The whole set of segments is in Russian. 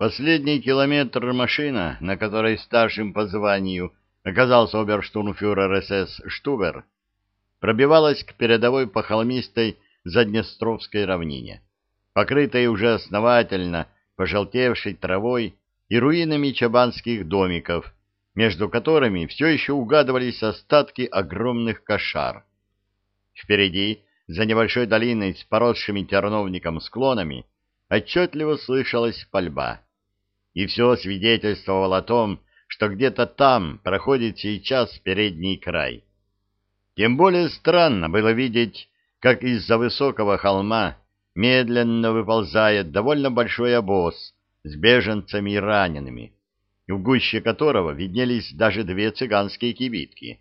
Последний километр машина, на которой старшим по званию оказался оберштурмфюрер СС Штубер, пробивалась к передовой по холмистой Заднестровской равнине, покрытой уже основательно пожелтевшей травой и руинами чабанских домиков, между которыми все еще угадывались остатки огромных кошар. Впереди, за небольшой долиной с поросшими терновником склонами, отчетливо слышалась пальба. И все свидетельствовало о том, что где-то там проходит сейчас передний край. Тем более странно было видеть, как из-за высокого холма медленно выползает довольно большой обоз с беженцами и ранеными, в гуще которого виднелись даже две цыганские кибитки.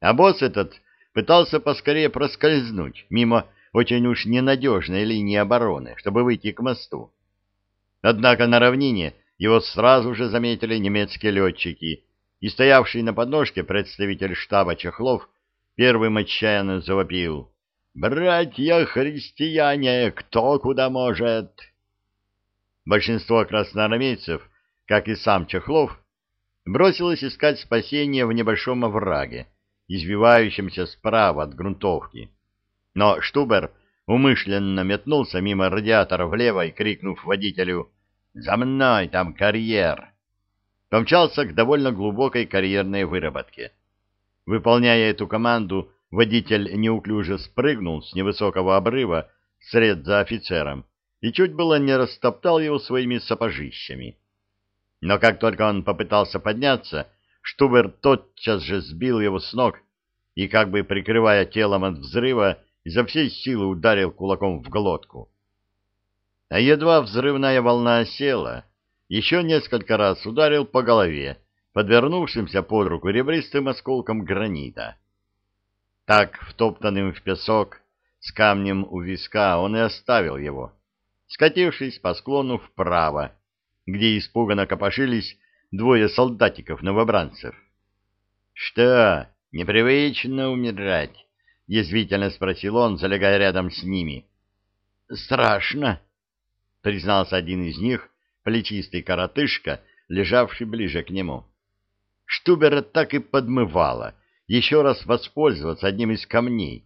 Обоз этот пытался поскорее проскользнуть мимо очень уж ненадежной линии обороны, чтобы выйти к мосту. Однако на равнине его сразу же заметили немецкие летчики, и стоявший на подножке представитель штаба Чехлов первым отчаянно завопил. «Братья-христиане, кто куда может?» Большинство красноармейцев, как и сам Чехлов, бросилось искать спасение в небольшом овраге, извивающемся справа от грунтовки. Но Штубер умышленно метнулся мимо радиатора влево и, крикнув водителю «За мной, там карьер!», помчался к довольно глубокой карьерной выработке. Выполняя эту команду, водитель неуклюже спрыгнул с невысокого обрыва вслед за офицером и чуть было не растоптал его своими сапожищами. Но как только он попытался подняться, Штубер тотчас же сбил его с ног и, как бы прикрывая телом от взрыва, изо всей силы ударил кулаком в глотку. А едва взрывная волна осела, еще несколько раз ударил по голове, подвернувшимся под руку ребристым осколком гранита. Так, втоптанным в песок, с камнем у виска, он и оставил его, скатившись по склону вправо, где испуганно копошились двое солдатиков-новобранцев. — Что, непривычно умирать? — язвительно спросил он, залегая рядом с ними. — Страшно, — признался один из них, плечистый коротышка, лежавший ближе к нему. Штубера так и подмывало еще раз воспользоваться одним из камней,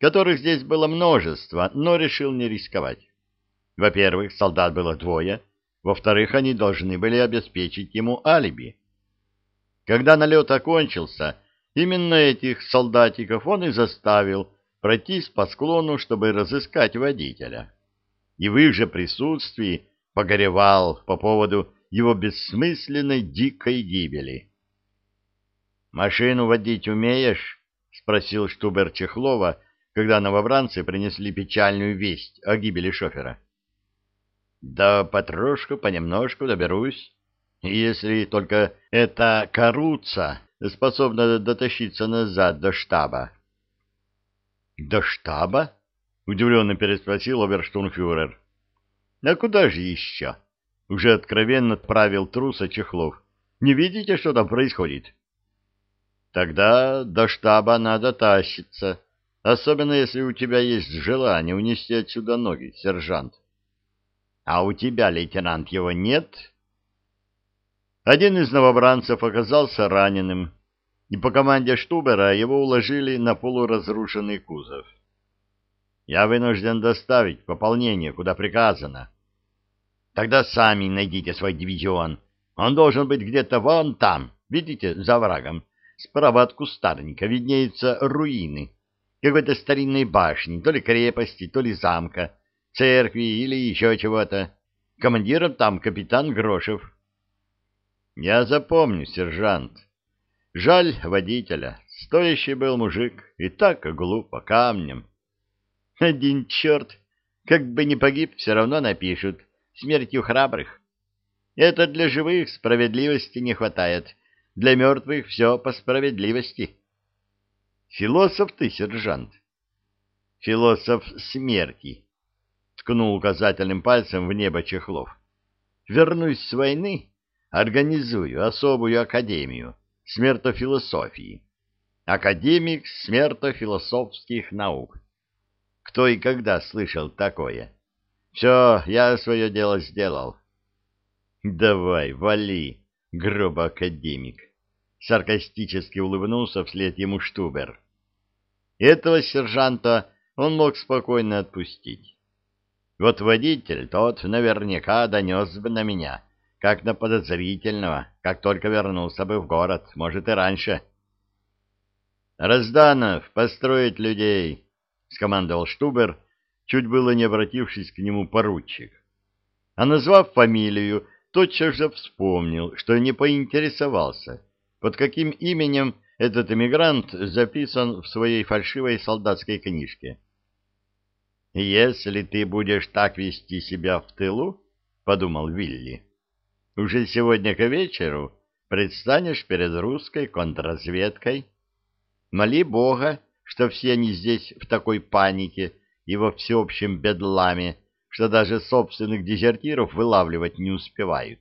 которых здесь было множество, но решил не рисковать. Во-первых, солдат было двое, во-вторых, они должны были обеспечить ему алиби. Когда налет окончился, именно этих солдатиков он и заставил пройтись по склону, чтобы разыскать водителя. И в их же присутствии погоревал по поводу его бессмысленной дикой гибели. «Машину водить умеешь?» — спросил Штубер Чехлова, когда новобранцы принесли печальную весть о гибели шофера. Да потрошку, понемножку доберусь. Если только эта коруца способна дотащиться назад до штаба. — До штаба? — удивленно переспросил оберштурмфюрер. — А куда же еще? — уже откровенно отправил труса Чехлов. — Не видите, что там происходит? — Тогда до штаба надо тащиться, особенно если у тебя есть желание унести отсюда ноги, сержант. А у тебя, лейтенант, его нет? Один из новобранцев оказался раненым, и по команде Штубера его уложили на полуразрушенный кузов. Я вынужден доставить пополнение, куда приказано. Тогда сами найдите свой дивизион. Он должен быть где-то вон там, видите, за врагом. Справа от кустарника виднеются руины какой-то старинной башни, то ли крепости, то ли замка церкви или еще чего-то. Командиром там капитан Грошев. Я запомню, сержант. Жаль водителя. Стоящий был мужик, и так глупо, камнем. Один черт, как бы не погиб, все равно напишут. Смертью храбрых. Это для живых справедливости не хватает. Для мертвых все по справедливости. Философ ты, сержант. Философ смерти ткнул указательным пальцем в небо Чехлов. Вернусь с войны, организую особую академию смертофилософии. Академик смертофилософских наук. Кто и когда слышал такое? Все, я свое дело сделал. Давай, вали, гробоакадемик. Саркастически улыбнулся вслед ему Штубер. Этого сержанта он мог спокойно отпустить. Вот водитель тот наверняка донес бы на меня, как на подозрительного, как только вернулся бы в город, может и раньше. «Разданов, построить людей!» — скомандовал Штубер, чуть было не обратившись к нему поручик. А назвав фамилию, тотчас же вспомнил, что не поинтересовался, под каким именем этот эмигрант записан в своей фальшивой солдатской книжке. «Если ты будешь так вести себя в тылу, — подумал Вилли, — уже сегодня к вечеру предстанешь перед русской контрразведкой. Моли Бога, что все они здесь в такой панике и во всеобщем бедламе, что даже собственных дезертиров вылавливать не успевают.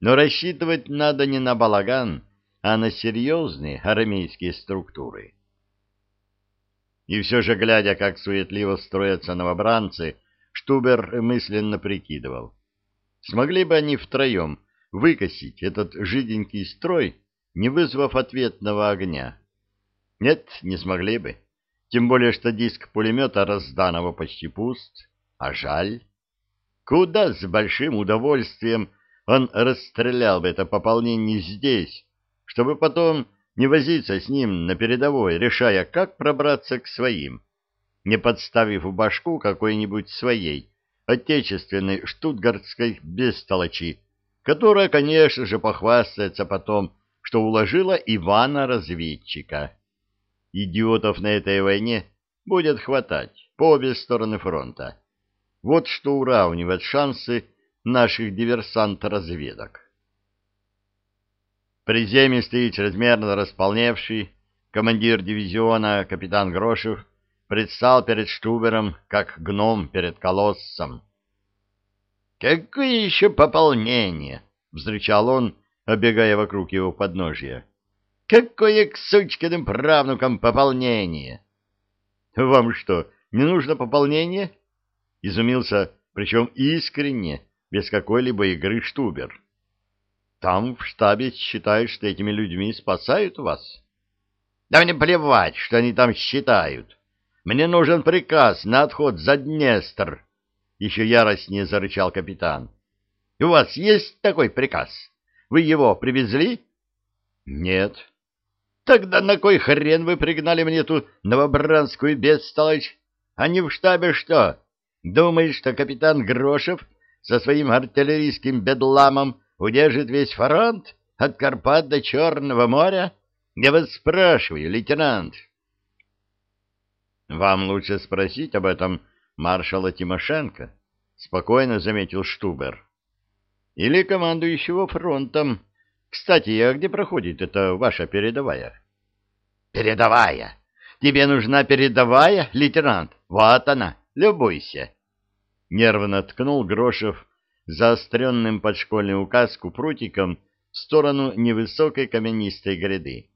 Но рассчитывать надо не на балаган, а на серьезные армейские структуры. И все же, глядя, как суетливо строятся новобранцы, Штубер мысленно прикидывал. Смогли бы они втроем выкосить этот жиденький строй, не вызвав ответного огня? Нет, не смогли бы. Тем более, что диск пулемета Разданова почти пуст, а жаль. Куда с большим удовольствием он расстрелял бы это пополнение здесь, чтобы потом не возиться с ним на передовой, решая, как пробраться к своим, не подставив в башку какой-нибудь своей, отечественной штутгартской бестолочи, которая, конечно же, похвастается потом, что уложила Ивана-разведчика. Идиотов на этой войне будет хватать по обе стороны фронта. Вот что уравнивает шансы наших диверсант-разведок. Приземистый, чрезмерно располневший, командир дивизиона капитан Грошев предстал перед Штубером, как гном перед колоссом. «Какое еще пополнение?» — взрычал он, обегая вокруг его подножья. «Какое к сучкиным правнукам пополнение?» «Вам что, не нужно пополнение?» — изумился, причем искренне, без какой-либо игры Штубер. Там в штабе считают, что этими людьми спасают вас. Да мне плевать, что они там считают. Мне нужен приказ на отход за Днестр. Еще яростнее зарычал капитан. У вас есть такой приказ? Вы его привезли? Нет. Тогда на кой хрен вы пригнали мне ту новобранскую бестолочь? Они в штабе что? Думаешь, что капитан Грошев со своим артиллерийским бедламом удержит весь фронт от Карпат до Черного моря? Я вас спрашиваю, лейтенант. Вам лучше спросить об этом маршала Тимошенко, спокойно заметил Штубер. Или командующего фронтом. Кстати, а где проходит эта ваша передовая? Передовая. Тебе нужна передовая, лейтенант? Вот она, любуйся. Нервно ткнул Грошев заостренным под школьную указку прутиком в сторону невысокой каменистой гряды.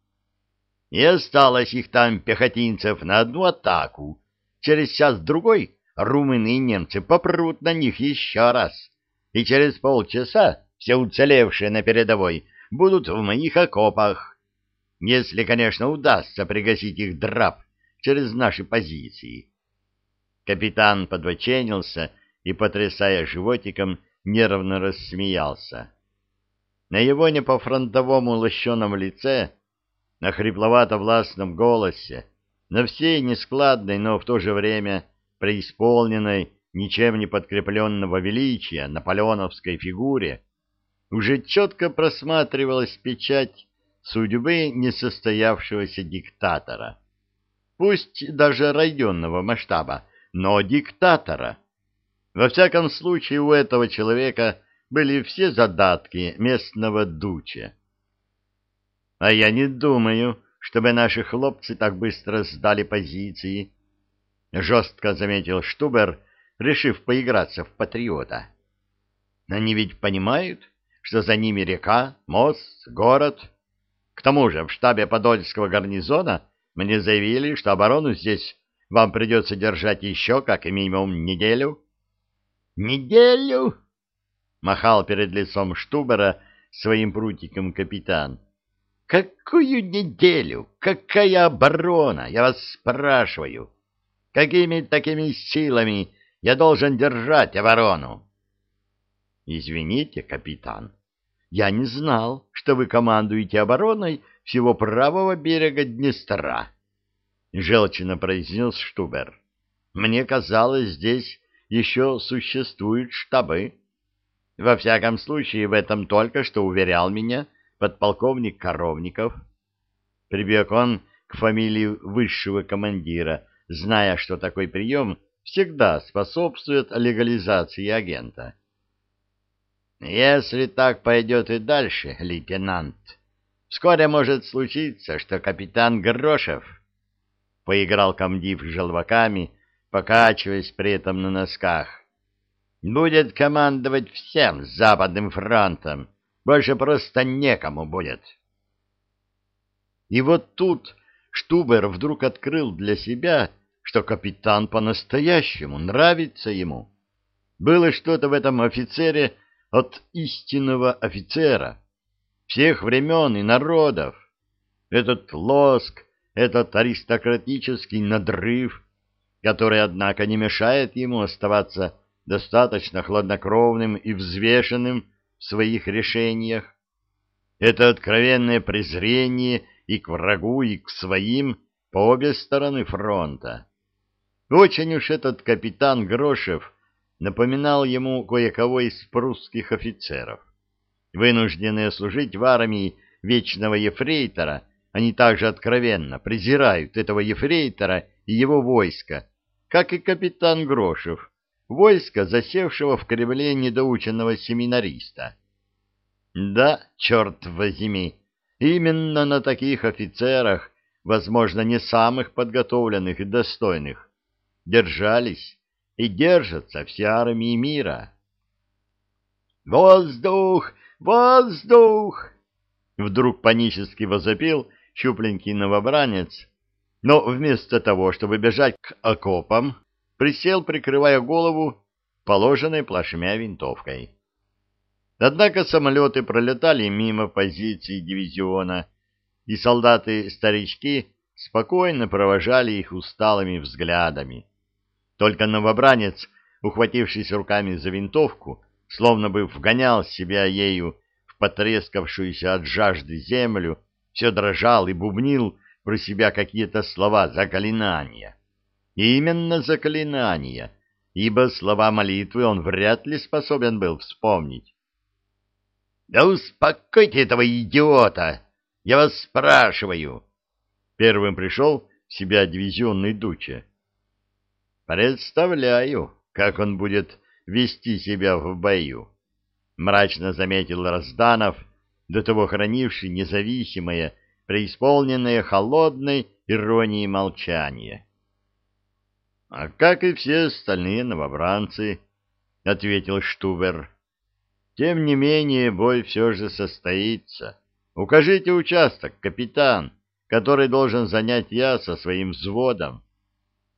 И осталось их там, пехотинцев, на одну атаку. Через час-другой румыны и немцы попрут на них еще раз. И через полчаса все уцелевшие на передовой будут в моих окопах. Если, конечно, удастся пригасить их драп через наши позиции. Капитан подвоченился и, потрясая животиком, нервно рассмеялся. На его не по-фронтовому лощеном лице, на хрипловато-властном голосе, на всей нескладной, но в то же время преисполненной, ничем не подкрепленного величия наполеоновской фигуре уже четко просматривалась печать судьбы несостоявшегося диктатора. Пусть даже районного масштаба, но диктатора — во всяком случае, у этого человека были все задатки местного дуча. — А я не думаю, чтобы наши хлопцы так быстро сдали позиции, — жестко заметил Штубер, решив поиграться в патриота. — Они ведь понимают, что за ними река, мост, город. К тому же в штабе Подольского гарнизона мне заявили, что оборону здесь вам придется держать еще как минимум неделю. — Неделю? — махал перед лицом Штубера своим прутиком капитан. «Какую неделю? Какая оборона? Я вас спрашиваю. Какими такими силами я должен держать оборону?» «Извините, капитан, я не знал, что вы командуете обороной всего правого берега Днестра», — желчно произнес Штубер. «Мне казалось, здесь еще существуют штабы. Во всяком случае, в этом только что уверял меня подполковник Коровников. Прибег он к фамилии высшего командира, зная, что такой прием всегда способствует легализации агента. Если так пойдет и дальше, лейтенант, вскоре может случиться, что капитан Грошев поиграл комдив желваками, покачиваясь при этом на носках. Будет командовать всем западным фронтом, больше просто некому будет. И вот тут Штубер вдруг открыл для себя, что капитан по-настоящему нравится ему. Было что-то в этом офицере, от истинного офицера всех времен и народов. Этот лоск, этот аристократический надрыв, который, однако, не мешает ему оставаться достаточно хладнокровным и взвешенным в своих решениях. Это откровенное презрение и к врагу, и к своим по обе стороны фронта. Очень уж этот капитан Грошев напоминал ему кое-кого из прусских офицеров. Вынужденные служить в армии вечного ефрейтора, они также откровенно презирают этого ефрейтора и его войско, как и капитан Грошев, войско, засевшего в кремле недоученного семинариста. Да, черт возьми, именно на таких офицерах, возможно, не самых подготовленных и достойных, держались и держатся все армии мира. «Воздух! Воздух!» Вдруг панически возопил щупленький новобранец, но вместо того, чтобы бежать к окопам, присел, прикрывая голову положенной плашмя винтовкой. Однако самолеты пролетали мимо позиций дивизиона, и солдаты-старички спокойно провожали их усталыми взглядами. Только новобранец, ухватившись руками за винтовку, словно бы вгонял себя ею в потрескавшуюся от жажды землю, все дрожал и бубнил про себя какие-то слова заклинания. И именно заклинания, ибо слова молитвы он вряд ли способен был вспомнить. «Да успокойте этого идиота! Я вас спрашиваю!» Первым пришел в себя дивизионный Дуче. Представляю, как он будет вести себя в бою, мрачно заметил Разданов, до того хранивший независимое, преисполненное холодной иронией молчание. — А как и все остальные новобранцы, — ответил Штубер. — Тем не менее бой все же состоится. Укажите участок, капитан, который должен занять я со своим взводом.